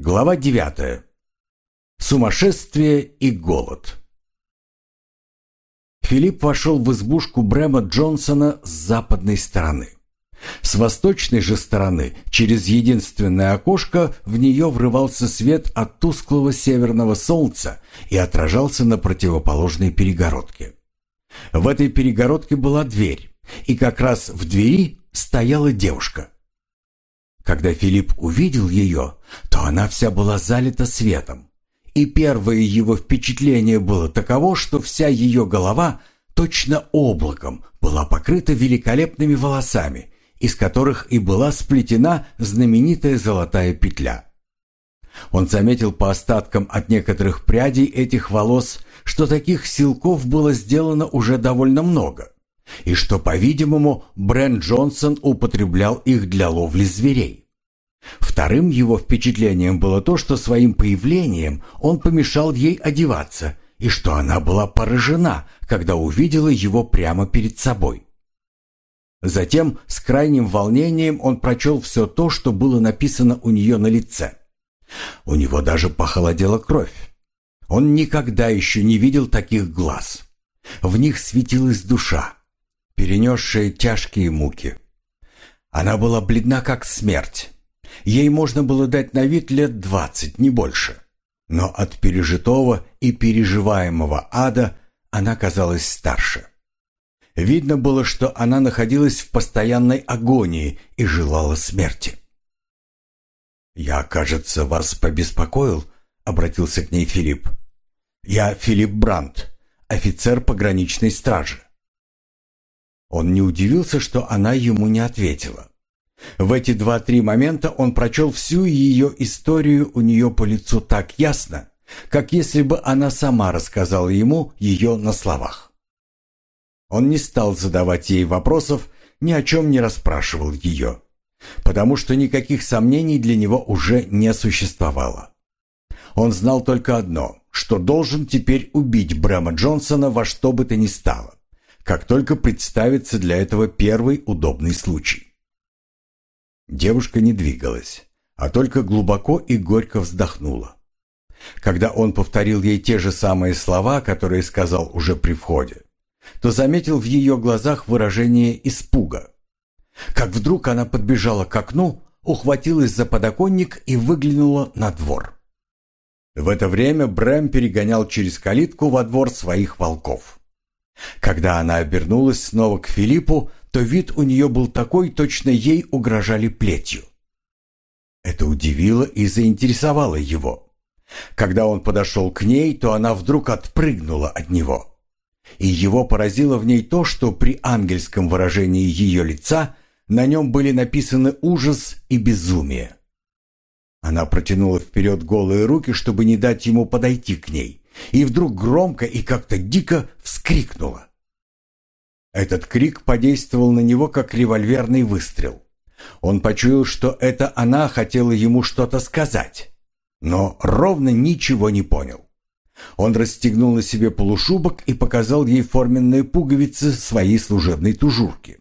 Глава 9. Сумасшествие и голод. Филипп вошел в избушку Брэма Джонсона с западной стороны. С восточной же стороны, через единственное окошко, в нее врывался свет от тусклого северного солнца и отражался на противоположной перегородке. В этой перегородке была дверь, и как раз в двери стояла девушка – когда Филипп увидел ее, то она вся была залита светом. И первое его впечатление было таково, что вся ее голова, точно облаком, была покрыта великолепными волосами, из которых и была сплетена знаменитая золотая петля. Он заметил по остаткам от некоторых прядей этих волос, что таких силков было сделано уже довольно много – и что, по-видимому, Брент Джонсон употреблял их для ловли зверей. Вторым его впечатлением было то, что своим появлением он помешал ей одеваться, и что она была поражена, когда увидела его прямо перед собой. Затем с крайним волнением он прочел все то, что было написано у нее на лице. У него даже похолодела кровь. Он никогда еще не видел таких глаз. В них светилась душа, перенесшая тяжкие муки. Она была бледна, как смерть. Ей можно было дать на вид лет двадцать, не больше. Но от пережитого и переживаемого ада она казалась старше. Видно было, что она находилась в постоянной агонии и желала смерти. «Я, кажется, вас побеспокоил?» — обратился к ней Филипп. «Я Филипп Брандт, офицер пограничной стражи. Он не удивился, что она ему не ответила. В эти два-три момента он прочел всю ее историю у нее по лицу так ясно, как если бы она сама рассказала ему ее на словах. Он не стал задавать ей вопросов, ни о чем не расспрашивал ее, потому что никаких сомнений для него уже не существовало. Он знал только одно, что должен теперь убить Брэма Джонсона во что бы то ни стало как только представится для этого первый удобный случай. Девушка не двигалась, а только глубоко и горько вздохнула. Когда он повторил ей те же самые слова, которые сказал уже при входе, то заметил в ее глазах выражение испуга. Как вдруг она подбежала к окну, ухватилась за подоконник и выглянула на двор. В это время Брэм перегонял через калитку во двор своих волков. Когда она обернулась снова к Филиппу, то вид у нее был такой, точно ей угрожали плетью. Это удивило и заинтересовало его. Когда он подошел к ней, то она вдруг отпрыгнула от него. И его поразило в ней то, что при ангельском выражении ее лица на нем были написаны ужас и безумие. Она протянула вперед голые руки, чтобы не дать ему подойти к ней, и вдруг громко и как-то дико вскрикнула. Этот крик подействовал на него, как револьверный выстрел. Он почуял, что это она хотела ему что-то сказать, но ровно ничего не понял. Он расстегнул на себе полушубок и показал ей форменные пуговицы своей служебной тужурки.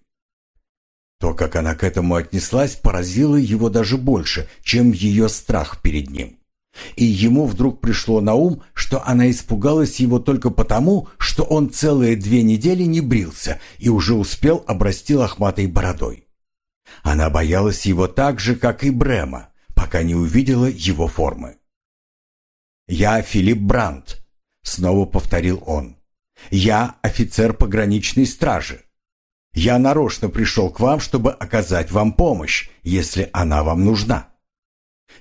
То, как она к этому отнеслась, поразило его даже больше, чем ее страх перед ним. И ему вдруг пришло на ум, что она испугалась его только потому, что он целые две недели не брился и уже успел обрасти лохматой бородой. Она боялась его так же, как и Брема, пока не увидела его формы. «Я Филипп Брандт», — снова повторил он. «Я офицер пограничной стражи. Я нарочно пришел к вам, чтобы оказать вам помощь, если она вам нужна».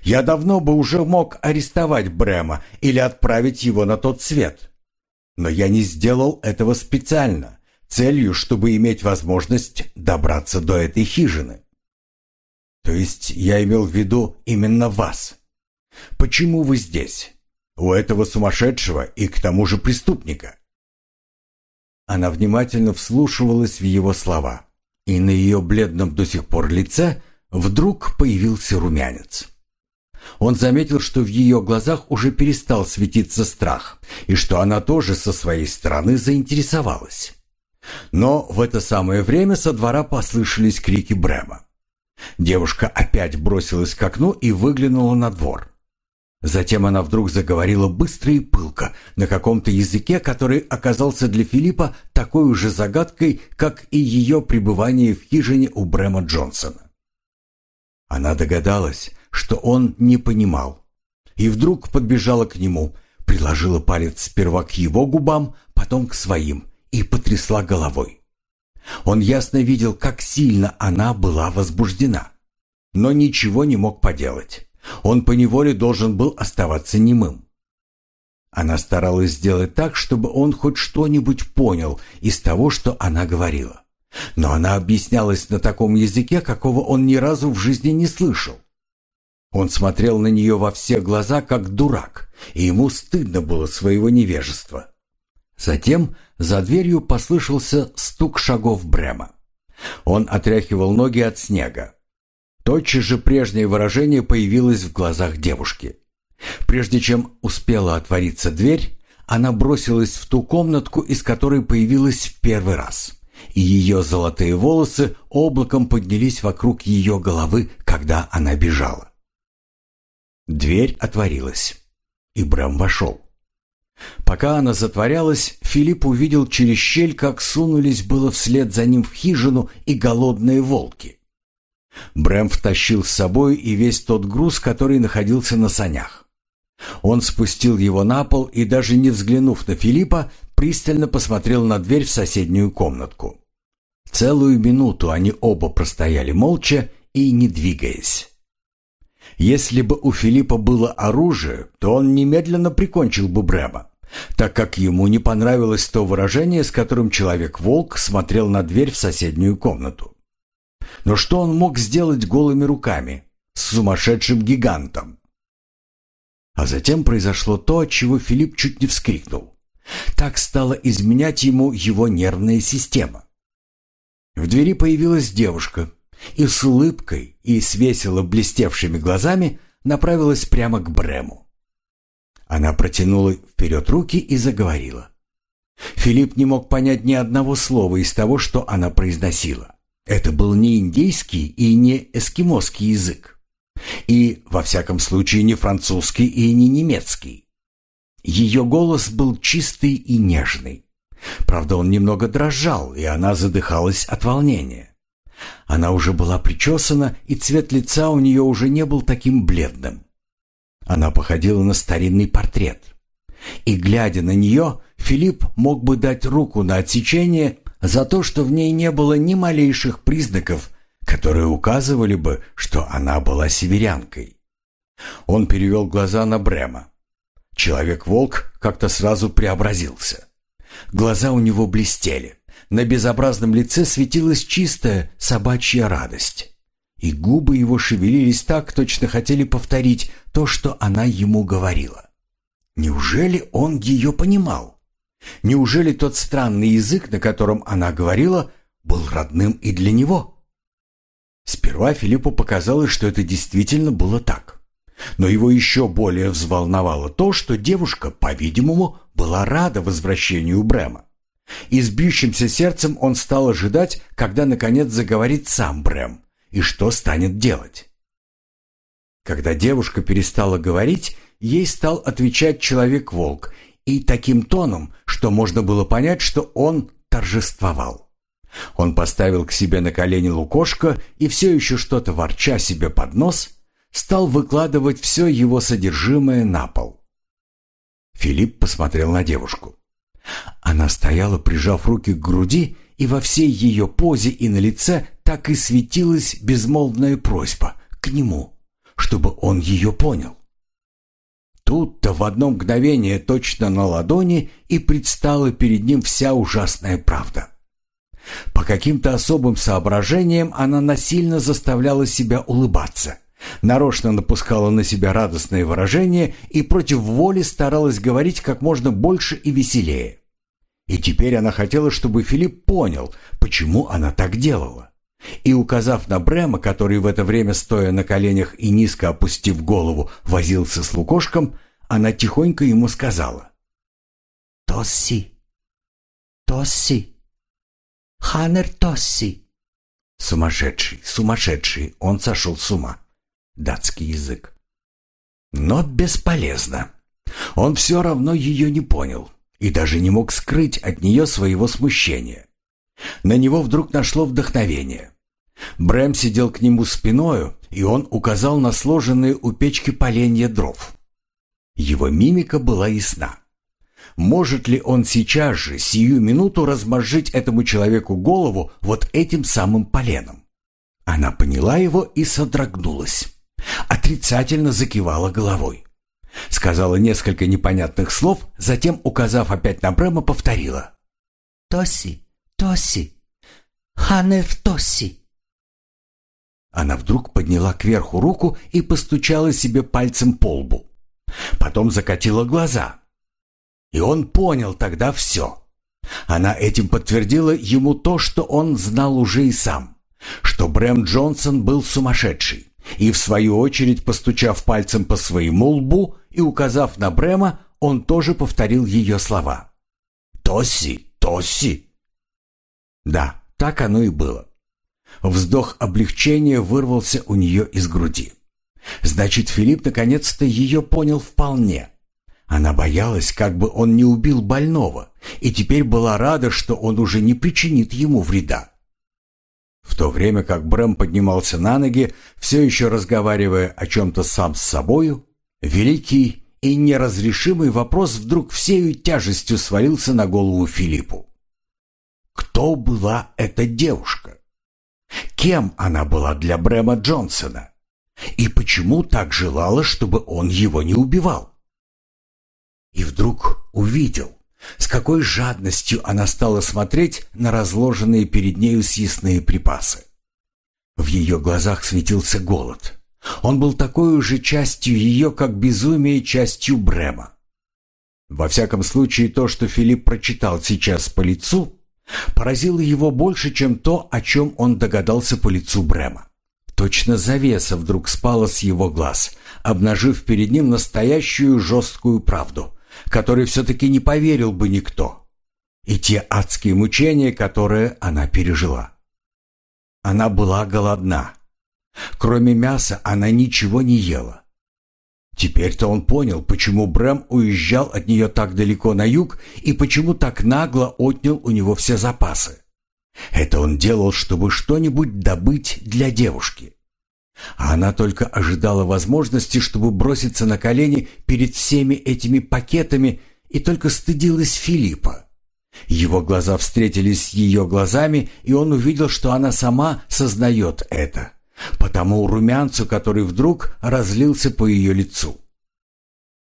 Я давно бы уже мог арестовать Брема или отправить его на тот свет. Но я не сделал этого специально, целью, чтобы иметь возможность добраться до этой хижины. То есть я имел в виду именно вас. Почему вы здесь? У этого сумасшедшего и к тому же преступника. Она внимательно вслушивалась в его слова, и на ее бледном до сих пор лице вдруг появился румянец. Он заметил, что в ее глазах уже перестал светиться страх, и что она тоже со своей стороны заинтересовалась. Но в это самое время со двора послышались крики Брема. Девушка опять бросилась к окну и выглянула на двор. Затем она вдруг заговорила быстро и пылко, на каком-то языке, который оказался для Филиппа такой уже загадкой, как и ее пребывание в хижине у Брэма Джонсона. Она догадалась, что он не понимал, и вдруг подбежала к нему, приложила палец сперва к его губам, потом к своим, и потрясла головой. Он ясно видел, как сильно она была возбуждена, но ничего не мог поделать. Он поневоле должен был оставаться немым. Она старалась сделать так, чтобы он хоть что-нибудь понял из того, что она говорила. Но она объяснялась на таком языке, какого он ни разу в жизни не слышал. Он смотрел на нее во все глаза, как дурак, и ему стыдно было своего невежества. Затем за дверью послышался стук шагов Брема. Он отряхивал ноги от снега. Тотчас же прежнее выражение появилось в глазах девушки. Прежде чем успела отвориться дверь, она бросилась в ту комнатку, из которой появилась в первый раз. И ее золотые волосы облаком поднялись вокруг ее головы, когда она бежала. Дверь отворилась, и Брэм вошел. Пока она затворялась, Филипп увидел через щель, как сунулись было вслед за ним в хижину и голодные волки. Брэм втащил с собой и весь тот груз, который находился на санях. Он спустил его на пол и, даже не взглянув на Филиппа, пристально посмотрел на дверь в соседнюю комнатку. Целую минуту они оба простояли молча и не двигаясь. Если бы у Филиппа было оружие, то он немедленно прикончил бы Брэма, так как ему не понравилось то выражение, с которым Человек-волк смотрел на дверь в соседнюю комнату. Но что он мог сделать голыми руками с сумасшедшим гигантом? А затем произошло то, от чего Филипп чуть не вскрикнул. Так стала изменять ему его нервная система. В двери появилась девушка и с улыбкой и с весело блестевшими глазами направилась прямо к Брему. Она протянула вперед руки и заговорила. Филипп не мог понять ни одного слова из того, что она произносила. Это был не индейский и не эскимосский язык. И, во всяком случае, не французский и не немецкий. Ее голос был чистый и нежный. Правда, он немного дрожал, и она задыхалась от волнения. Она уже была причесана, и цвет лица у нее уже не был таким бледным. Она походила на старинный портрет. И, глядя на нее, Филипп мог бы дать руку на отсечение за то, что в ней не было ни малейших признаков, которые указывали бы, что она была северянкой. Он перевел глаза на Брема. Человек-волк как-то сразу преобразился. Глаза у него блестели. На безобразном лице светилась чистая собачья радость. И губы его шевелились так, точно хотели повторить то, что она ему говорила. Неужели он ее понимал? Неужели тот странный язык, на котором она говорила, был родным и для него? Сперва Филиппу показалось, что это действительно было так. Но его еще более взволновало то, что девушка, по-видимому, была рада возвращению Брема. И с бьющимся сердцем он стал ожидать, когда наконец заговорит сам Брэм, и что станет делать. Когда девушка перестала говорить, ей стал отвечать человек-волк, и таким тоном, что можно было понять, что он торжествовал. Он поставил к себе на колени лукошко и все еще что-то ворча себе под нос, стал выкладывать все его содержимое на пол. Филипп посмотрел на девушку. Она стояла, прижав руки к груди, и во всей ее позе и на лице так и светилась безмолвная просьба к нему, чтобы он ее понял. Тут-то в одно мгновение точно на ладони и предстала перед ним вся ужасная правда. По каким-то особым соображениям она насильно заставляла себя улыбаться, нарочно напускала на себя радостное выражение и против воли старалась говорить как можно больше и веселее. И теперь она хотела, чтобы Филипп понял, почему она так делала. И, указав на Брема, который в это время, стоя на коленях и низко опустив голову, возился с лукошком, она тихонько ему сказала. «Тосси! Тосси! Ханер Тосси!» Сумасшедший, сумасшедший, он сошел с ума. Датский язык. но бесполезно. Он все равно ее не понял и даже не мог скрыть от нее своего смущения. На него вдруг нашло вдохновение. Брэм сидел к нему спиною, и он указал на сложенные у печки поленья дров. Его мимика была ясна. Может ли он сейчас же, сию минуту, размозжить этому человеку голову вот этим самым поленом? Она поняла его и содрогнулась. Отрицательно закивала головой. Сказала несколько непонятных слов, затем, указав опять на Брэма, повторила. «Тоси, Тоси, Ханев Тоси». Она вдруг подняла кверху руку и постучала себе пальцем по лбу. Потом закатила глаза. И он понял тогда все. Она этим подтвердила ему то, что он знал уже и сам, что Брэм Джонсон был сумасшедший. И в свою очередь, постучав пальцем по своему лбу и указав на Брэма, он тоже повторил ее слова. «Тосси! Тосси!» Да, так оно и было. Вздох облегчения вырвался у нее из груди. Значит, Филипп наконец-то ее понял вполне. Она боялась, как бы он не убил больного, и теперь была рада, что он уже не причинит ему вреда. В то время как Брэм поднимался на ноги, все еще разговаривая о чем-то сам с собою, великий и неразрешимый вопрос вдруг всею тяжестью свалился на голову Филиппу. Кто была эта девушка? Кем она была для Брэма Джонсона? И почему так желала, чтобы он его не убивал? И вдруг увидел, с какой жадностью она стала смотреть на разложенные перед нею съестные припасы. В ее глазах светился голод. Он был такой же частью ее, как безумие частью Брема. Во всяком случае, то, что Филипп прочитал сейчас по лицу, поразило его больше, чем то, о чем он догадался по лицу Брема. Точно завеса вдруг спала с его глаз, обнажив перед ним настоящую жесткую правду, которой все-таки не поверил бы никто, и те адские мучения, которые она пережила. Она была голодна. Кроме мяса она ничего не ела. Теперь-то он понял, почему Брэм уезжал от нее так далеко на юг и почему так нагло отнял у него все запасы. Это он делал, чтобы что-нибудь добыть для девушки. А она только ожидала возможности, чтобы броситься на колени перед всеми этими пакетами и только стыдилась Филиппа. Его глаза встретились с ее глазами, и он увидел, что она сама сознает это, потому румянцу, который вдруг разлился по ее лицу.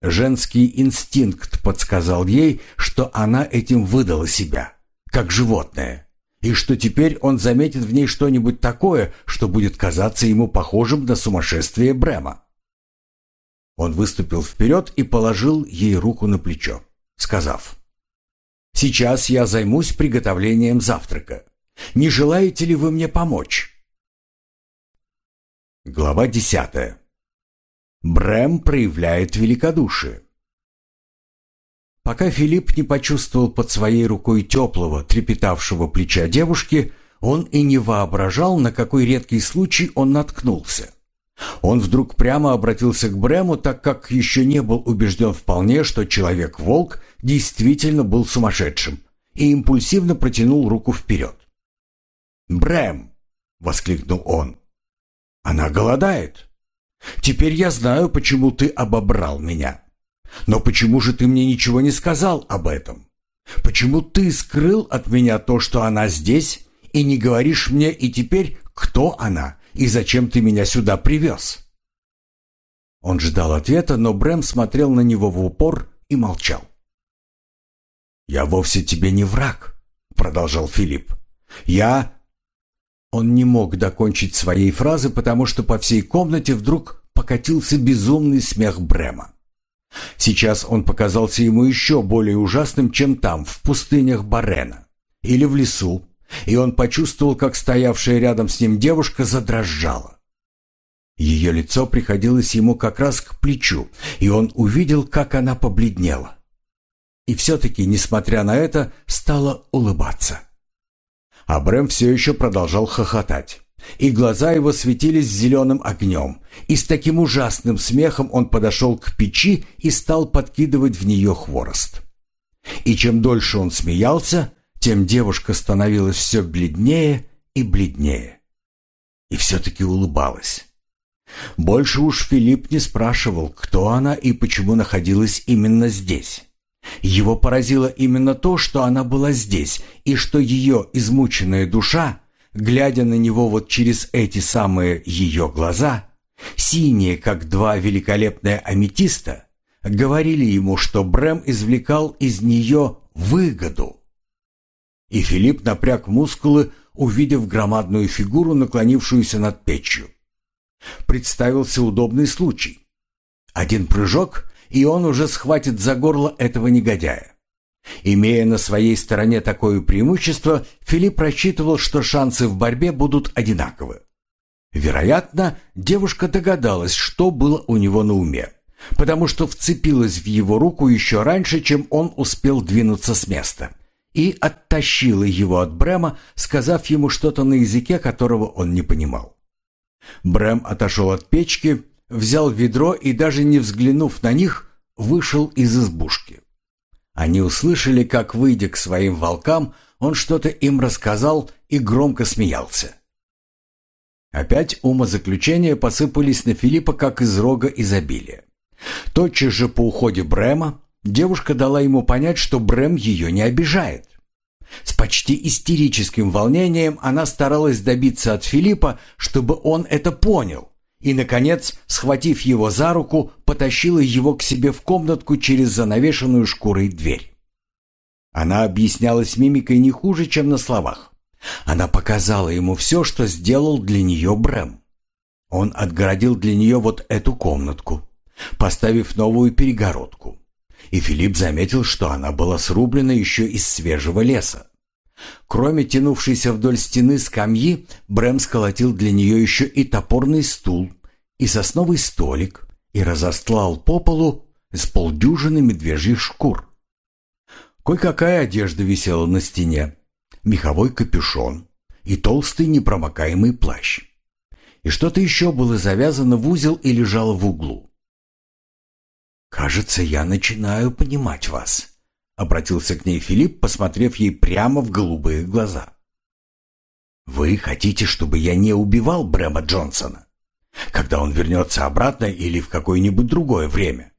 Женский инстинкт подсказал ей, что она этим выдала себя, как животное и что теперь он заметит в ней что-нибудь такое, что будет казаться ему похожим на сумасшествие Брема. Он выступил вперед и положил ей руку на плечо, сказав, «Сейчас я займусь приготовлением завтрака. Не желаете ли вы мне помочь?» Глава десятая. Брэм проявляет великодушие. Пока Филипп не почувствовал под своей рукой теплого, трепетавшего плеча девушки, он и не воображал, на какой редкий случай он наткнулся. Он вдруг прямо обратился к Брему, так как еще не был убежден вполне, что человек-волк действительно был сумасшедшим, и импульсивно протянул руку вперед. «Брэм!» — воскликнул он. «Она голодает. Теперь я знаю, почему ты обобрал меня». Но почему же ты мне ничего не сказал об этом? Почему ты скрыл от меня то, что она здесь, и не говоришь мне и теперь, кто она и зачем ты меня сюда привез?» Он ждал ответа, но Брэм смотрел на него в упор и молчал. «Я вовсе тебе не враг», — продолжал Филипп. «Я...» Он не мог докончить своей фразы, потому что по всей комнате вдруг покатился безумный смех Брэма. Сейчас он показался ему еще более ужасным, чем там, в пустынях Барена или в лесу, и он почувствовал, как стоявшая рядом с ним девушка задрожала. Ее лицо приходилось ему как раз к плечу, и он увидел, как она побледнела. И все-таки, несмотря на это, стала улыбаться. А Брэм все еще продолжал хохотать. и глаза его светились зеленым огнем, и с таким ужасным смехом он подошел к печи и стал подкидывать в нее хворост. И чем дольше он смеялся, тем девушка становилась все бледнее и бледнее. И все-таки улыбалась. Больше уж Филипп не спрашивал, кто она и почему находилась именно здесь. Его поразило именно то, что она была здесь, и что ее измученная душа, глядя на него вот через эти самые ее глаза, синие, как два великолепные аметиста, говорили ему, что Брэм извлекал из нее выгоду. И Филипп напряг мускулы, увидев громадную фигуру, наклонившуюся над печью. Представился удобный случай. Один прыжок, и он уже схватит за горло этого негодяя. Имея на своей стороне такое преимущество, Филипп рассчитывал, что шансы в борьбе будут одинаковы. Вероятно, девушка догадалась, что было у него на уме, потому что вцепилась в его руку еще раньше, чем он успел двинуться с места, и оттащила его от Брема, сказав ему что-то на языке, которого он не понимал. Брэм отошел от печки, взял ведро и, даже не взглянув на них, вышел из избушки. Они услышали, как, выйдя к своим волкам, он что-то им рассказал и громко смеялся. Опять умозаключения посыпались на Филиппа, как из рога изобилия. Тотчас же по уходе Брема девушка дала ему понять, что Брэм ее не обижает. С почти истерическим волнением она старалась добиться от Филиппа, чтобы он это понял, и, наконец, схватив его за руку, потащила его к себе в комнатку через занавешенную шкурой дверь. Она объяснялась мимикой не хуже, чем на словах. Она показала ему все, что сделал для нее Брэм. Он отгородил для нее вот эту комнатку, поставив новую перегородку. И Филипп заметил, что она была срублена еще из свежего леса. Кроме тянувшейся вдоль стены скамьи, Брэм сколотил для нее еще и топорный стул, и сосновый столик, и разостлал по полу с полдюжины медвежьих шкур. Кое-какая одежда висела на стене, меховой капюшон и толстый непромокаемый плащ. И что-то еще было завязано в узел и лежало в углу. «Кажется, я начинаю понимать вас», — обратился к ней Филипп, посмотрев ей прямо в голубые глаза. «Вы хотите, чтобы я не убивал Брэма Джонсона, когда он вернется обратно или в какое-нибудь другое время,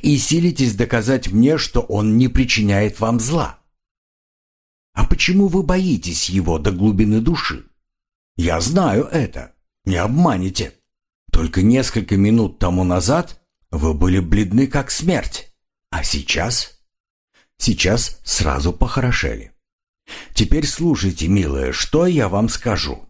и силитесь доказать мне, что он не причиняет вам зла? А почему вы боитесь его до глубины души? Я знаю это, не обманете. Только несколько минут тому назад вы были бледны, как смерть, а сейчас...» Сейчас сразу похорошели. Теперь слушайте, милая, что я вам скажу.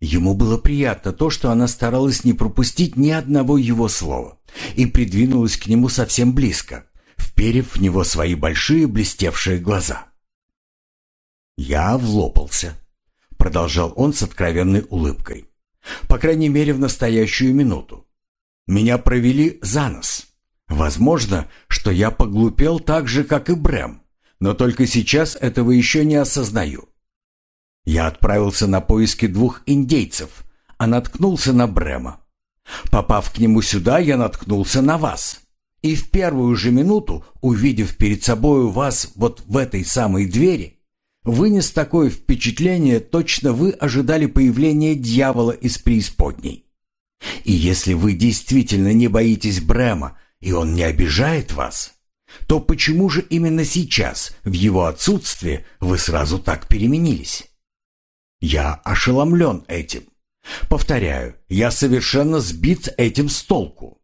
Ему было приятно то, что она старалась не пропустить ни одного его слова и придвинулась к нему совсем близко, вперев в него свои большие блестевшие глаза. «Я влопался», — продолжал он с откровенной улыбкой. «По крайней мере, в настоящую минуту. Меня провели за нос. Возможно, что я поглупел так же, как и Брэм, но только сейчас этого еще не осознаю. Я отправился на поиски двух индейцев, а наткнулся на Брэма. Попав к нему сюда, я наткнулся на вас. И в первую же минуту, увидев перед собою вас вот в этой самой двери, вынес такое впечатление, точно вы ожидали появления дьявола из преисподней. И если вы действительно не боитесь Брэма, и он не обижает вас, то почему же именно сейчас, в его отсутствие, вы сразу так переменились? Я ошеломлен этим. Повторяю, я совершенно сбит этим с толку.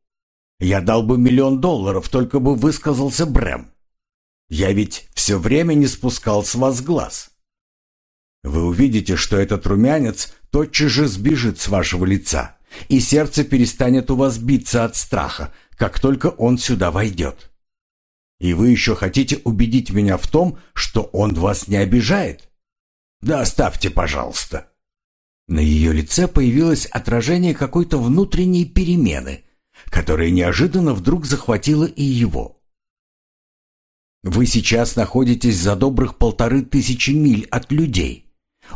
Я дал бы миллион долларов, только бы высказался Брэм. Я ведь все время не спускал с вас глаз. Вы увидите, что этот румянец тотчас же сбежит с вашего лица, и сердце перестанет у вас биться от страха, как только он сюда войдет. И вы еще хотите убедить меня в том, что он вас не обижает? Да оставьте, пожалуйста. На ее лице появилось отражение какой-то внутренней перемены, которая неожиданно вдруг захватила и его. Вы сейчас находитесь за добрых полторы тысячи миль от людей,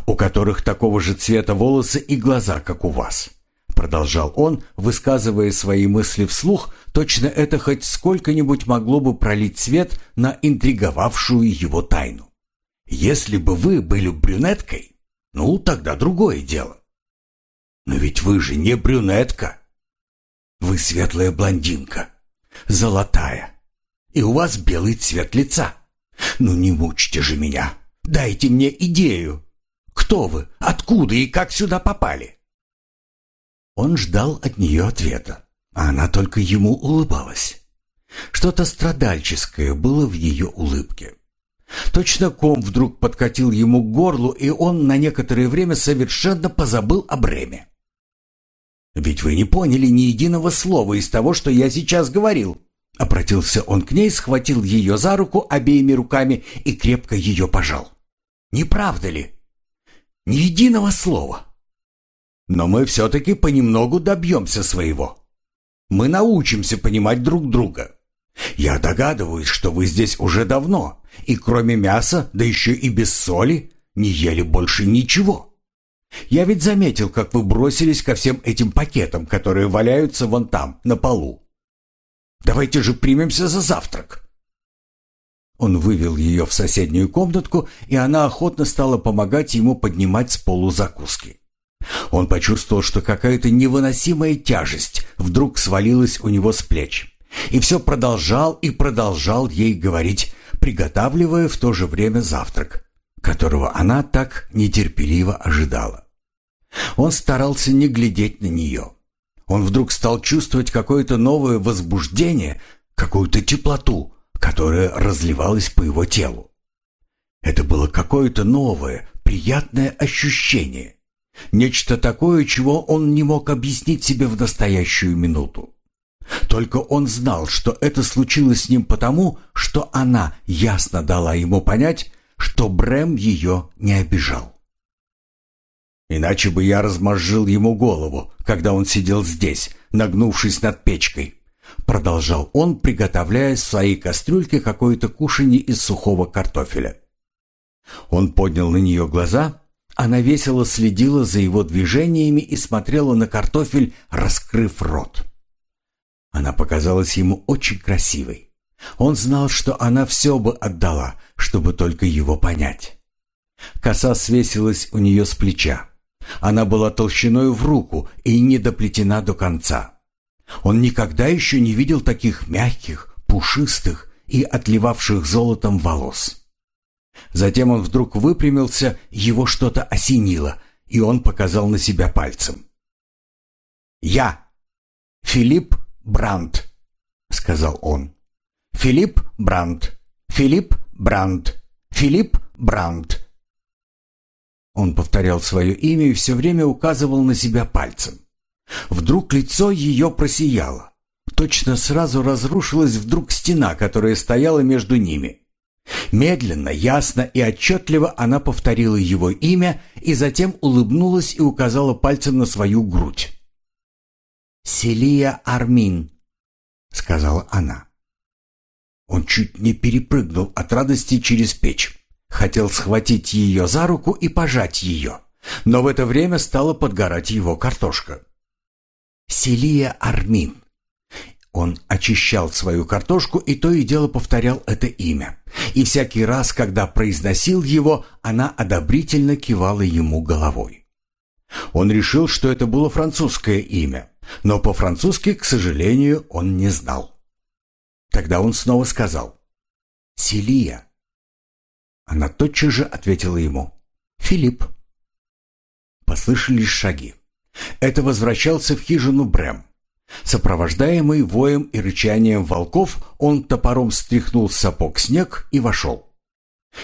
у которых такого же цвета волосы и глаза, как у вас. Продолжал он, высказывая свои мысли вслух, точно это хоть сколько-нибудь могло бы пролить свет на интриговавшую его тайну. Если бы вы были брюнеткой, ну, тогда другое дело. Но ведь вы же не брюнетка. Вы светлая блондинка, золотая, и у вас белый цвет лица. Ну не мучьте же меня, дайте мне идею. Кто вы, откуда и как сюда попали? Он ждал от нее ответа, а она только ему улыбалась. Что-то страдальческое было в ее улыбке. Точно ком вдруг подкатил ему к горлу, и он на некоторое время совершенно позабыл о бреме. «Ведь вы не поняли ни единого слова из того, что я сейчас говорил», Обратился он к ней, схватил ее за руку обеими руками и крепко ее пожал. «Не правда ли? Ни единого слова. Но мы все-таки понемногу добьемся своего. Мы научимся понимать друг друга. Я догадываюсь, что вы здесь уже давно, и кроме мяса, да еще и без соли, не ели больше ничего. Я ведь заметил, как вы бросились ко всем этим пакетам, которые валяются вон там, на полу. Давайте же примемся за завтрак. Он вывел ее в соседнюю комнатку, и она охотно стала помогать ему поднимать с полу закуски. Он почувствовал, что какая-то невыносимая тяжесть вдруг свалилась у него с плеч. И все продолжал и продолжал ей говорить, приготавливая в то же время завтрак, которого она так нетерпеливо ожидала. Он старался не глядеть на нее. Он вдруг стал чувствовать какое-то новое возбуждение, какую-то теплоту, которая разливалась по его телу. Это было какое-то новое, приятное ощущение. Нечто такое, чего он не мог объяснить себе в настоящую минуту. Только он знал, что это случилось с ним потому, что она ясно дала ему понять, что Брэм ее не обижал. Иначе бы я размозжил ему голову, когда он сидел здесь, нагнувшись над печкой. Продолжал он, приготовляя в своей кастрюльке какое-то кушанье из сухого картофеля. Он поднял на нее глаза она весело следила за его движениями и смотрела на картофель, раскрыв рот. Она показалась ему очень красивой. Он знал, что она все бы отдала, чтобы только его понять. Коса свесилась у нее с плеча. Она была толщиной в руку и не доплетена до конца. Он никогда еще не видел таких мягких, пушистых и отливавших золотом волос. Затем он вдруг выпрямился, его что-то осенило, и он показал на себя пальцем. «Я, Филипп Брандт», — сказал он. «Филипп Брандт, Филипп Брандт, Филипп Брандт». Он повторял свое имя и все время указывал на себя пальцем. Вдруг лицо ее просияло. Точно сразу разрушилась вдруг стена, которая стояла между ними. Медленно, ясно и отчетливо она повторила его имя и затем улыбнулась и указала пальцем на свою грудь. «Селия Армин», — сказала она. Он чуть не перепрыгнул от радости через печь. Хотел схватить ее за руку и пожать ее, но в это время стала подгорать его картошка. «Селия Армин», он очищал свою картошку и то и дело повторял это имя. И всякий раз, когда произносил его, она одобрительно кивала ему головой. Он решил, что это было французское имя, но по-французски, к сожалению, он не знал. Тогда он снова сказал «Селия». Она тотчас же ответила ему «Филипп». Послышались шаги. Это возвращался в хижину Брэм. Сопровождаемый воем и рычанием волков, он топором стряхнул с сапог снег и вошел.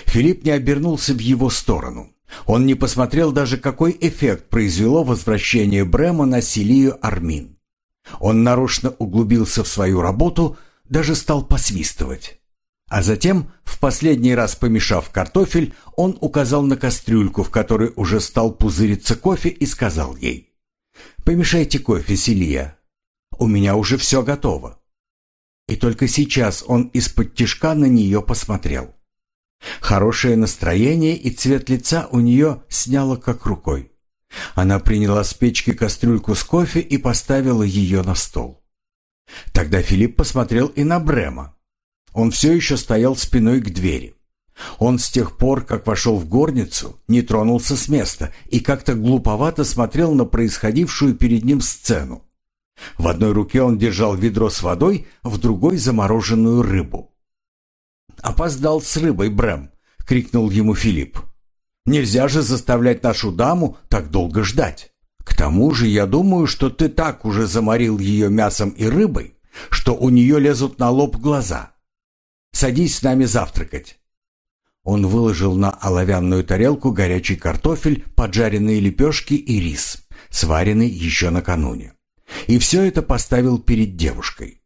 Филипп не обернулся в его сторону. Он не посмотрел даже, какой эффект произвело возвращение Брема на Селию Армин. Он нарочно углубился в свою работу, даже стал посвистывать. А затем, в последний раз помешав картофель, он указал на кастрюльку, в которой уже стал пузыриться кофе, и сказал ей, «Помешайте кофе, Селия, у меня уже все готово. И только сейчас он из-под тишка на нее посмотрел. Хорошее настроение и цвет лица у нее сняло как рукой. Она приняла с печки кастрюльку с кофе и поставила ее на стол. Тогда Филипп посмотрел и на Брема. Он все еще стоял спиной к двери. Он с тех пор, как вошел в горницу, не тронулся с места и как-то глуповато смотрел на происходившую перед ним сцену. В одной руке он держал ведро с водой, в другой — замороженную рыбу. «Опоздал с рыбой, Брэм!» — крикнул ему Филипп. «Нельзя же заставлять нашу даму так долго ждать. К тому же я думаю, что ты так уже заморил ее мясом и рыбой, что у нее лезут на лоб глаза. Садись с нами завтракать». Он выложил на оловянную тарелку горячий картофель, поджаренные лепешки и рис, сваренный еще накануне. И все это поставил перед девушкой.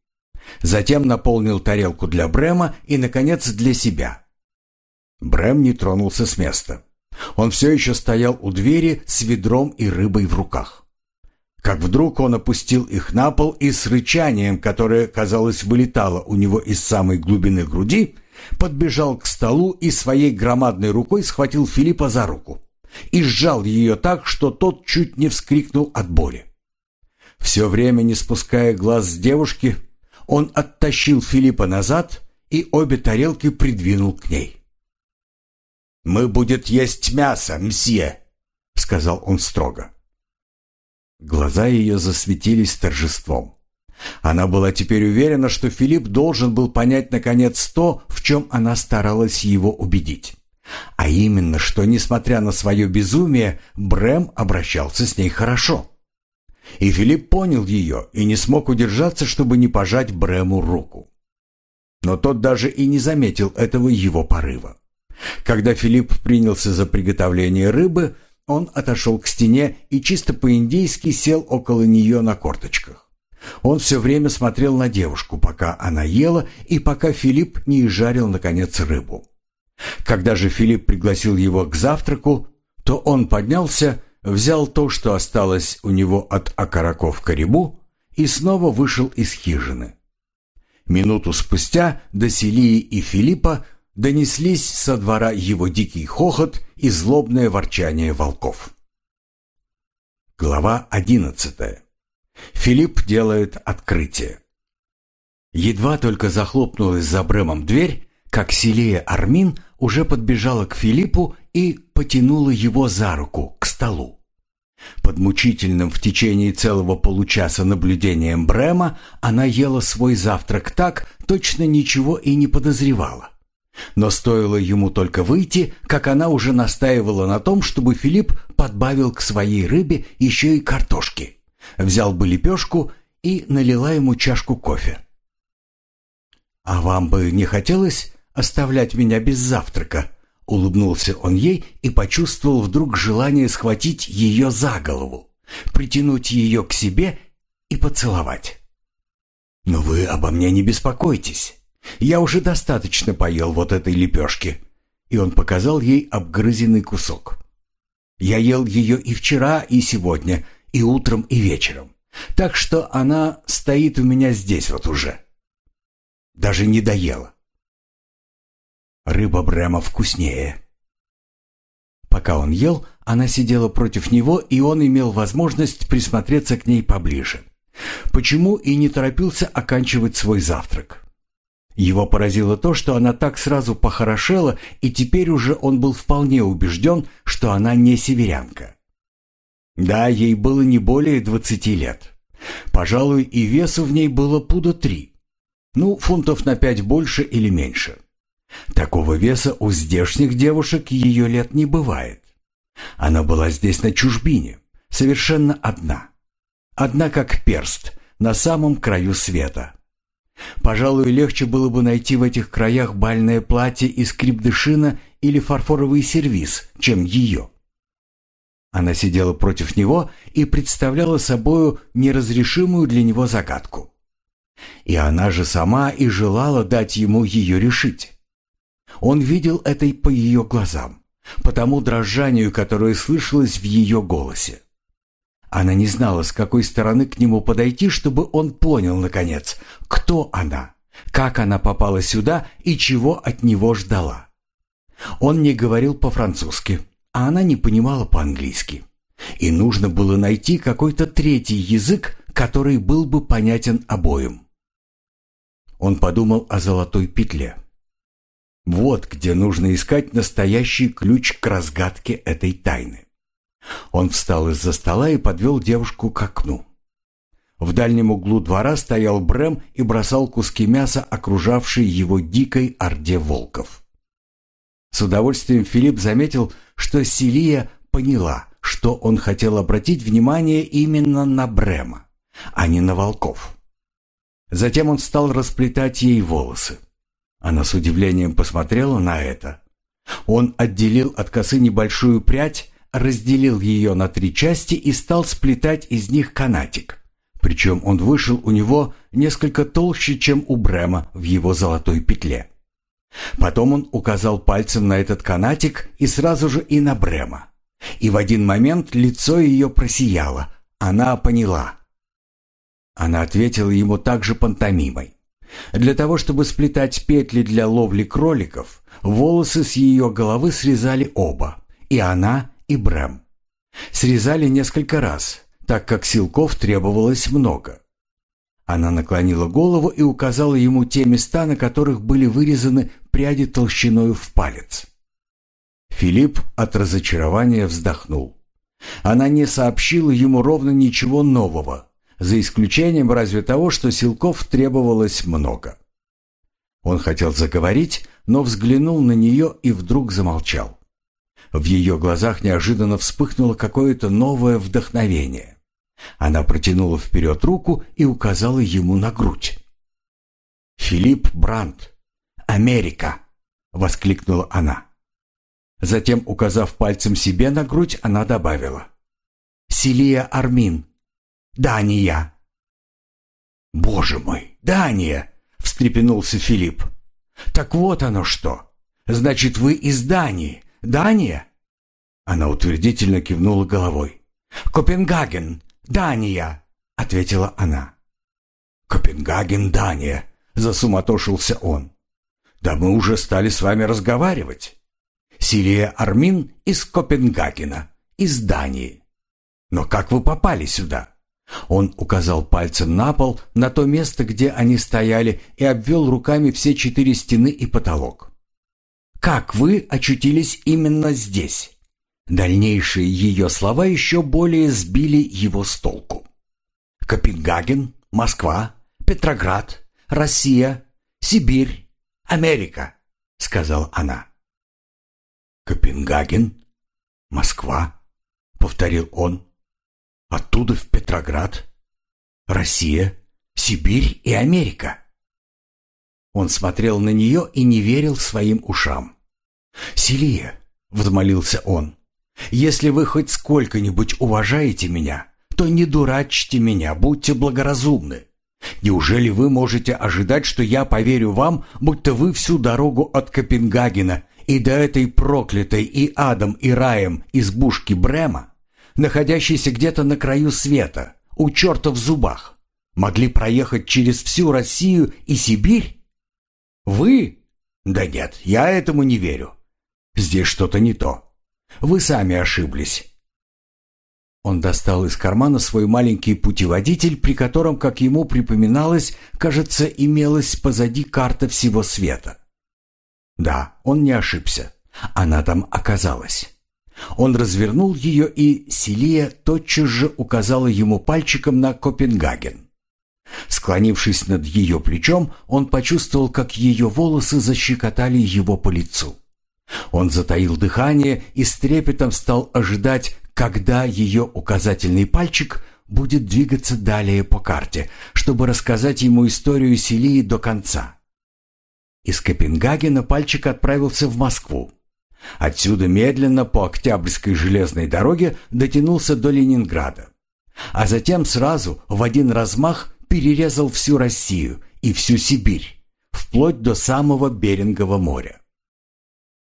Затем наполнил тарелку для Брема и, наконец, для себя. Брэм не тронулся с места. Он все еще стоял у двери с ведром и рыбой в руках. Как вдруг он опустил их на пол и с рычанием, которое, казалось, вылетало у него из самой глубины груди, подбежал к столу и своей громадной рукой схватил Филиппа за руку и сжал ее так, что тот чуть не вскрикнул от боли. Все время не спуская глаз с девушки, он оттащил Филиппа назад и обе тарелки придвинул к ней. «Мы будет есть мясо, мсье», — сказал он строго. Глаза ее засветились торжеством. Она была теперь уверена, что Филипп должен был понять наконец то, в чем она старалась его убедить. А именно, что, несмотря на свое безумие, Брэм обращался с ней хорошо. И Филипп понял ее и не смог удержаться, чтобы не пожать Брэму руку. Но тот даже и не заметил этого его порыва. Когда Филипп принялся за приготовление рыбы, он отошел к стене и чисто по-индейски сел около нее на корточках. Он все время смотрел на девушку, пока она ела и пока Филипп не изжарил, наконец, рыбу. Когда же Филипп пригласил его к завтраку, то он поднялся взял то, что осталось у него от окороков корибу, и снова вышел из хижины. Минуту спустя до Селии и Филиппа донеслись со двора его дикий хохот и злобное ворчание волков. Глава одиннадцатая. Филипп делает открытие. Едва только захлопнулась за Бремом дверь, как Селия Армин уже подбежала к Филиппу и потянула его за руку к столу. Под мучительным в течение целого получаса наблюдением Брема она ела свой завтрак так, точно ничего и не подозревала. Но стоило ему только выйти, как она уже настаивала на том, чтобы Филипп подбавил к своей рыбе еще и картошки. Взял бы лепешку и налила ему чашку кофе. «А вам бы не хотелось оставлять меня без завтрака?» Улыбнулся он ей и почувствовал вдруг желание схватить ее за голову, притянуть ее к себе и поцеловать. «Но вы обо мне не беспокойтесь. Я уже достаточно поел вот этой лепешки». И он показал ей обгрызенный кусок. «Я ел ее и вчера, и сегодня, и утром, и вечером. Так что она стоит у меня здесь вот уже. Даже не доела. Рыба Брема вкуснее. Пока он ел, она сидела против него, и он имел возможность присмотреться к ней поближе. Почему и не торопился оканчивать свой завтрак? Его поразило то, что она так сразу похорошела, и теперь уже он был вполне убежден, что она не северянка. Да, ей было не более двадцати лет. Пожалуй, и весу в ней было пуда три. Ну, фунтов на пять больше или меньше. Такого веса у здешних девушек ее лет не бывает. Она была здесь на чужбине, совершенно одна. Одна как перст, на самом краю света. Пожалуй, легче было бы найти в этих краях бальное платье из крепдышина или фарфоровый сервиз, чем ее. Она сидела против него и представляла собою неразрешимую для него загадку. И она же сама и желала дать ему ее решить. Он видел это и по ее глазам, по тому дрожанию, которое слышалось в ее голосе. Она не знала, с какой стороны к нему подойти, чтобы он понял, наконец, кто она, как она попала сюда и чего от него ждала. Он не говорил по-французски, а она не понимала по-английски. И нужно было найти какой-то третий язык, который был бы понятен обоим. Он подумал о золотой петле. Вот где нужно искать настоящий ключ к разгадке этой тайны. Он встал из-за стола и подвел девушку к окну. В дальнем углу двора стоял Брэм и бросал куски мяса, окружавшие его дикой орде волков. С удовольствием Филипп заметил, что Селия поняла, что он хотел обратить внимание именно на Брема, а не на волков. Затем он стал расплетать ей волосы. Она с удивлением посмотрела на это. Он отделил от косы небольшую прядь, разделил ее на три части и стал сплетать из них канатик. Причем он вышел у него несколько толще, чем у Брема в его золотой петле. Потом он указал пальцем на этот канатик и сразу же и на Брема. И в один момент лицо ее просияло. Она поняла. Она ответила ему также пантомимой. Для того, чтобы сплетать петли для ловли кроликов, волосы с ее головы срезали оба, и она, и Брэм. Срезали несколько раз, так как силков требовалось много. Она наклонила голову и указала ему те места, на которых были вырезаны пряди толщиною в палец. Филипп от разочарования вздохнул. Она не сообщила ему ровно ничего нового, за исключением разве того, что силков требовалось много. Он хотел заговорить, но взглянул на нее и вдруг замолчал. В ее глазах неожиданно вспыхнуло какое-то новое вдохновение. Она протянула вперед руку и указала ему на грудь. «Филипп Брандт, Америка!» — воскликнула она. Затем, указав пальцем себе на грудь, она добавила. «Силия Армин, Дания!» «Боже мой, Дания!» — встрепенулся Филипп. «Так вот оно что! Значит, вы из Дании, Дания?» Она утвердительно кивнула головой. «Копенгаген, Дания!» — ответила она. «Копенгаген, Дания!» — засуматошился он. «Да мы уже стали с вами разговаривать. Силия Армин из Копенгагена, из Дании. Но как вы попали сюда?» Он указал пальцем на пол, на то место, где они стояли, и обвел руками все четыре стены и потолок. «Как вы очутились именно здесь?» Дальнейшие ее слова еще более сбили его с толку. «Копенгаген, Москва, Петроград, Россия, Сибирь, Америка», — сказала она. «Копенгаген, Москва», — повторил он. Оттуда в Петроград, Россия, Сибирь и Америка. Он смотрел на нее и не верил своим ушам. «Селия», — взмолился он, — «если вы хоть сколько-нибудь уважаете меня, то не дурачьте меня, будьте благоразумны. Неужели вы можете ожидать, что я поверю вам, будто вы всю дорогу от Копенгагена и до этой проклятой и адом, и раем избушки Брема находящиеся где-то на краю света, у черта в зубах, могли проехать через всю Россию и Сибирь? Вы? Да нет, я этому не верю. Здесь что-то не то. Вы сами ошиблись. Он достал из кармана свой маленький путеводитель, при котором, как ему припоминалось, кажется, имелась позади карта всего света. Да, он не ошибся. Она там оказалась. Он развернул ее, и Селия тотчас же указала ему пальчиком на Копенгаген. Склонившись над ее плечом, он почувствовал, как ее волосы защекотали его по лицу. Он затаил дыхание и с трепетом стал ожидать, когда ее указательный пальчик будет двигаться далее по карте, чтобы рассказать ему историю Селии до конца. Из Копенгагена пальчик отправился в Москву. Отсюда медленно по Октябрьской железной дороге дотянулся до Ленинграда. А затем сразу в один размах перерезал всю Россию и всю Сибирь, вплоть до самого Берингового моря.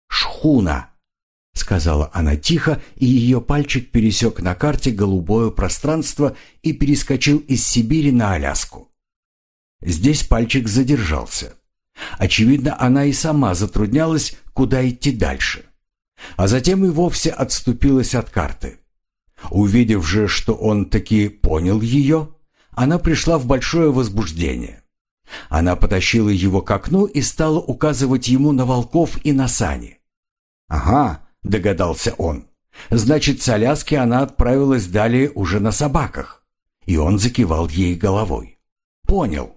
«Шхуна!» — сказала она тихо, и ее пальчик пересек на карте голубое пространство и перескочил из Сибири на Аляску. Здесь пальчик задержался. Очевидно, она и сама затруднялась, куда идти дальше. А затем и вовсе отступилась от карты. Увидев же, что он таки понял ее, она пришла в большое возбуждение. Она потащила его к окну и стала указывать ему на волков и на сани. «Ага», — догадался он, — «значит, с Аляски она отправилась далее уже на собаках». И он закивал ей головой. «Понял».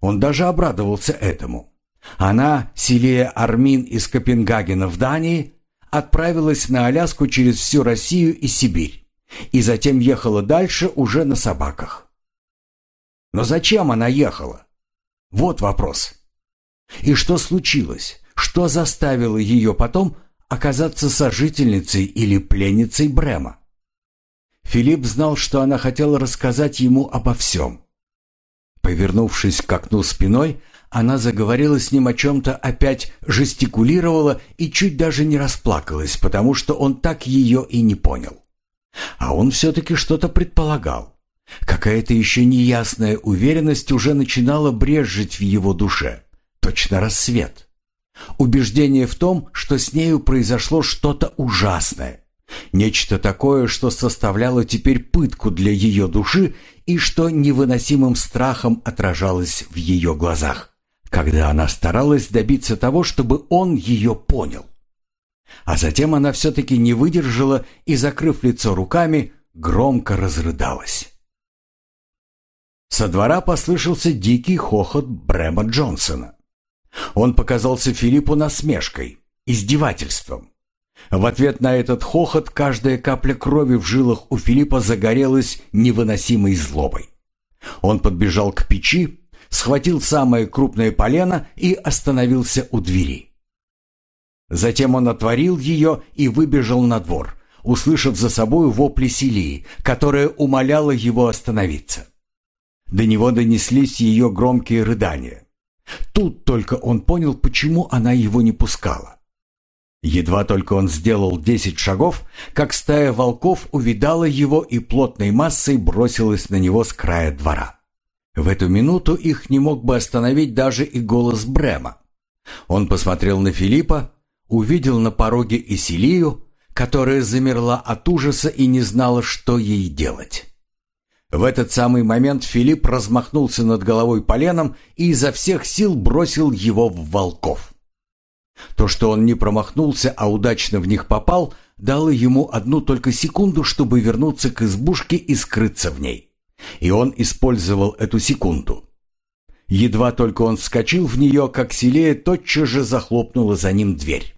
Он даже обрадовался этому. Она, Силия Армин из Копенгагена в Дании, отправилась на Аляску через всю Россию и Сибирь, и затем ехала дальше уже на собаках. Но зачем она ехала? Вот вопрос. И что случилось? Что заставило ее потом оказаться сожительницей или пленницей Брема? Филипп знал, что она хотела рассказать ему обо всем. Повернувшись к окну спиной, она заговорила с ним о чем-то, опять жестикулировала и чуть даже не расплакалась, потому что он так ее и не понял. А он все-таки что-то предполагал. Какая-то еще неясная уверенность уже начинала брежить в его душе. Точно рассвет. Убеждение в том, что с нею произошло что-то ужасное. Нечто такое, что составляло теперь пытку для ее души и что невыносимым страхом отражалось в ее глазах, когда она старалась добиться того, чтобы он ее понял. А затем она все-таки не выдержала и, закрыв лицо руками, громко разрыдалась. Со двора послышался дикий хохот Брэма Джонсона. Он показался Филиппу насмешкой, издевательством. В ответ на этот хохот каждая капля крови в жилах у Филиппа загорелась невыносимой злобой. Он подбежал к печи, схватил самое крупное полено и остановился у двери. Затем он отворил ее и выбежал на двор, услышав за собой вопли Селии, которая умоляла его остановиться. До него донеслись ее громкие рыдания. Тут только он понял, почему она его не пускала. Едва только он сделал десять шагов, как стая волков увидала его и плотной массой бросилась на него с края двора. В эту минуту их не мог бы остановить даже и голос Брема. Он посмотрел на Филиппа, увидел на пороге Исилию, которая замерла от ужаса и не знала, что ей делать. В этот самый момент Филипп размахнулся над головой поленом и изо всех сил бросил его в волков. То, что он не промахнулся, а удачно в них попал, дало ему одну только секунду, чтобы вернуться к избушке и скрыться в ней. И он использовал эту секунду. Едва только он вскочил в нее, как Селея тотчас же захлопнула за ним дверь.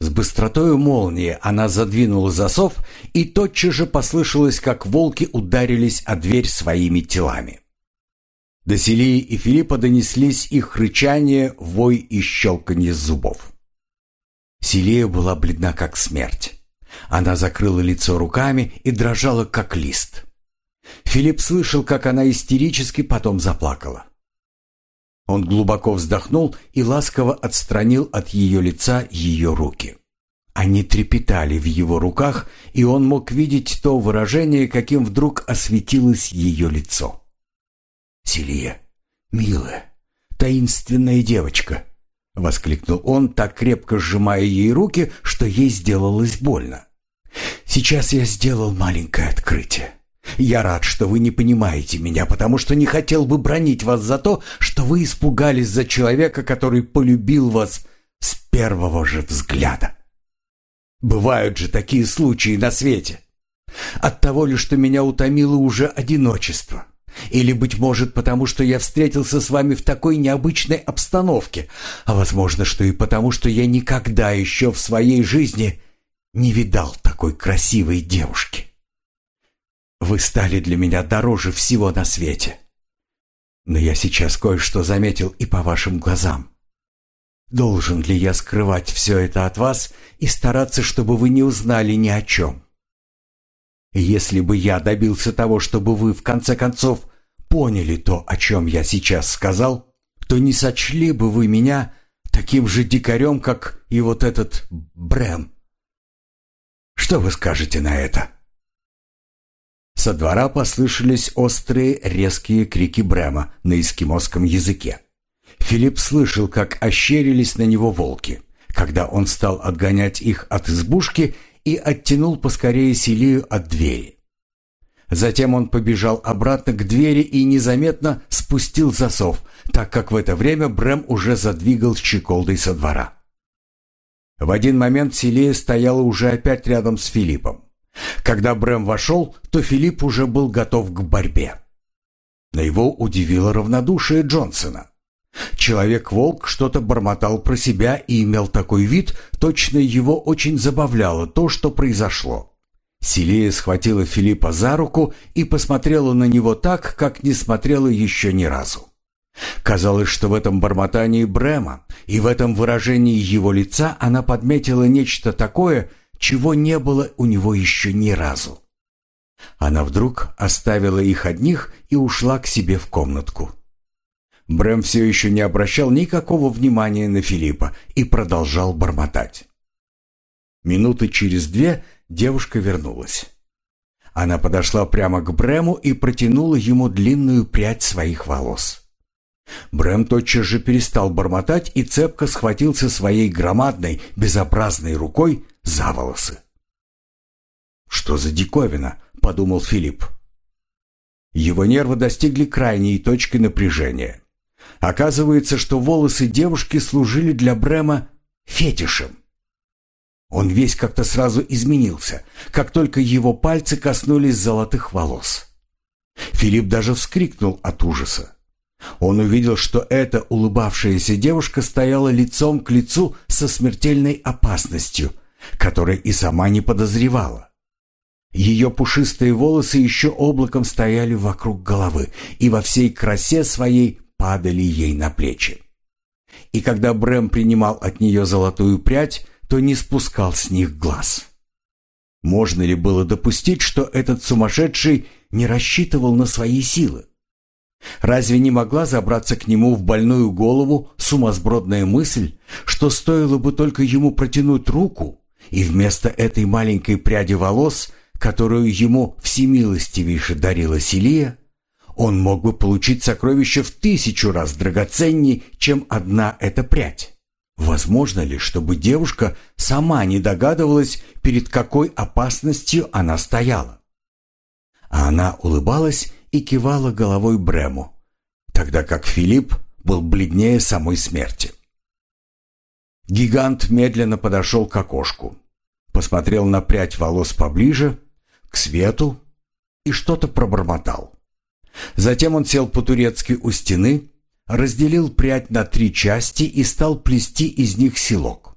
С быстротою молнии она задвинула засов, и тотчас же послышалось, как волки ударились о дверь своими телами. До Селии и Филиппа донеслись их рычание, вой и щелканье зубов. Селия была бледна, как смерть. Она закрыла лицо руками и дрожала, как лист. Филипп слышал, как она истерически потом заплакала. Он глубоко вздохнул и ласково отстранил от ее лица ее руки. Они трепетали в его руках, и он мог видеть то выражение, каким вдруг осветилось ее лицо. «Силия, милая, таинственная девочка!» — воскликнул он, так крепко сжимая ей руки, что ей сделалось больно. «Сейчас я сделал маленькое открытие. Я рад, что вы не понимаете меня, потому что не хотел бы бронить вас за то, что вы испугались за человека, который полюбил вас с первого же взгляда. Бывают же такие случаи на свете. От того ли, что меня утомило уже одиночество. Или, быть может, потому что я встретился с вами в такой необычной обстановке, а возможно, что и потому, что я никогда еще в своей жизни не видал такой красивой девушки. Вы стали для меня дороже всего на свете. Но я сейчас кое-что заметил и по вашим глазам. Должен ли я скрывать все это от вас и стараться, чтобы вы не узнали ни о чем? Если бы я добился того, чтобы вы, в конце концов, поняли то, о чем я сейчас сказал, то не сочли бы вы меня таким же дикарем, как и вот этот Брэм. Что вы скажете на это?» Со двора послышались острые, резкие крики Брема на эскимосском языке. Филипп слышал, как ощерились на него волки, когда он стал отгонять их от избушки и оттянул поскорее Селию от двери. Затем он побежал обратно к двери и незаметно спустил засов, так как в это время Брэм уже задвигал щеколдой со двора. В один момент Селия стояла уже опять рядом с Филиппом. Когда Брэм вошел, то Филипп уже был готов к борьбе. На его удивило равнодушие Джонсона. Человек-волк что-то бормотал про себя и имел такой вид, точно его очень забавляло то, что произошло. Селия схватила Филиппа за руку и посмотрела на него так, как не смотрела еще ни разу. Казалось, что в этом бормотании Брема и в этом выражении его лица она подметила нечто такое, чего не было у него еще ни разу. Она вдруг оставила их одних и ушла к себе в комнатку. Брэм все еще не обращал никакого внимания на Филиппа и продолжал бормотать. Минуты через две девушка вернулась. Она подошла прямо к Брэму и протянула ему длинную прядь своих волос. Брэм тотчас же перестал бормотать и цепко схватился своей громадной, безобразной рукой за волосы. «Что за диковина?» — подумал Филипп. Его нервы достигли крайней точки напряжения. Оказывается, что волосы девушки служили для Брема фетишем. Он весь как-то сразу изменился, как только его пальцы коснулись золотых волос. Филипп даже вскрикнул от ужаса. Он увидел, что эта улыбавшаяся девушка стояла лицом к лицу со смертельной опасностью, которой и сама не подозревала. Ее пушистые волосы еще облаком стояли вокруг головы и во всей красе своей падали ей на плечи. И когда Брэм принимал от нее золотую прядь, то не спускал с них глаз. Можно ли было допустить, что этот сумасшедший не рассчитывал на свои силы? Разве не могла забраться к нему в больную голову сумасбродная мысль, что стоило бы только ему протянуть руку, и вместо этой маленькой пряди волос, которую ему всемилостивейше дарила Селия, он мог бы получить сокровище в тысячу раз драгоценней, чем одна эта прядь? Возможно ли, чтобы девушка сама не догадывалась, перед какой опасностью она стояла? А она улыбалась и кивала головой Брему, тогда как Филипп был бледнее самой смерти. Гигант медленно подошел к окошку, посмотрел на прядь волос поближе, к свету и что-то пробормотал. Затем он сел по-турецки у стены, разделил прядь на три части и стал плести из них селок.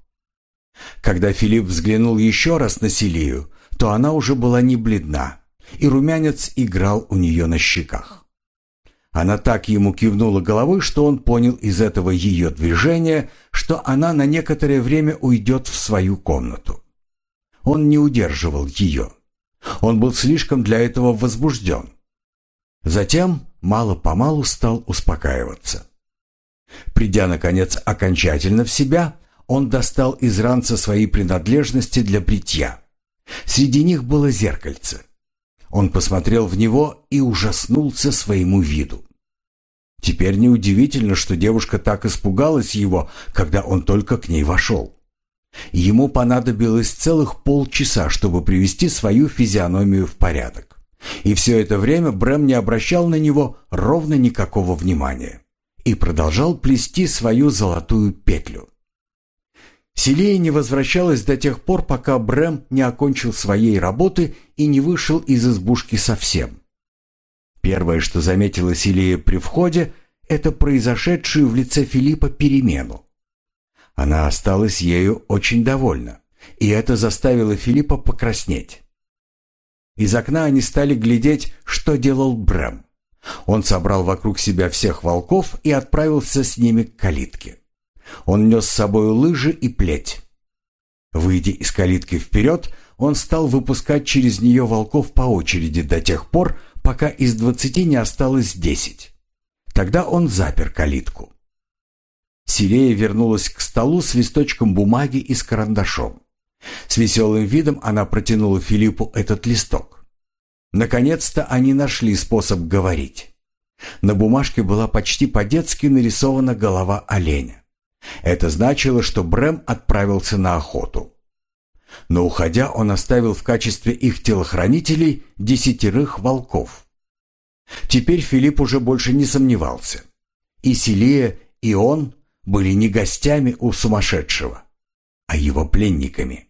Когда Филипп взглянул еще раз на Селию, то она уже была не бледна, и румянец играл у нее на щеках. Она так ему кивнула головой, что он понял из этого ее движения, что она на некоторое время уйдет в свою комнату. Он не удерживал ее. Он был слишком для этого возбужден. Затем мало-помалу стал успокаиваться. Придя, наконец, окончательно в себя, он достал из ранца свои принадлежности для бритья. Среди них было зеркальце. Он посмотрел в него и ужаснулся своему виду. Теперь неудивительно, что девушка так испугалась его, когда он только к ней вошел. Ему понадобилось целых полчаса, чтобы привести свою физиономию в порядок. И все это время Брэм не обращал на него ровно никакого внимания и продолжал плести свою золотую петлю. Селия не возвращалась до тех пор, пока Брэм не окончил своей работы и не вышел из избушки совсем. Первое, что заметила Селия при входе, это произошедшую в лице Филиппа перемену. Она осталась ею очень довольна, и это заставило Филиппа покраснеть. Из окна они стали глядеть, что делал Брэм. Он собрал вокруг себя всех волков и отправился с ними к калитке. Он нес с собой лыжи и плеть. Выйдя из калитки вперед, он стал выпускать через нее волков по очереди до тех пор, пока из двадцати не осталось десять. Тогда он запер калитку. Сирея вернулась к столу с листочком бумаги и с карандашом. С веселым видом она протянула Филиппу этот листок. Наконец-то они нашли способ говорить. На бумажке была почти по-детски нарисована голова оленя. Это значило, что Брэм отправился на охоту. Но уходя, он оставил в качестве их телохранителей десятерых волков. Теперь Филипп уже больше не сомневался. И Селия, и он были не гостями у сумасшедшего, а его пленниками.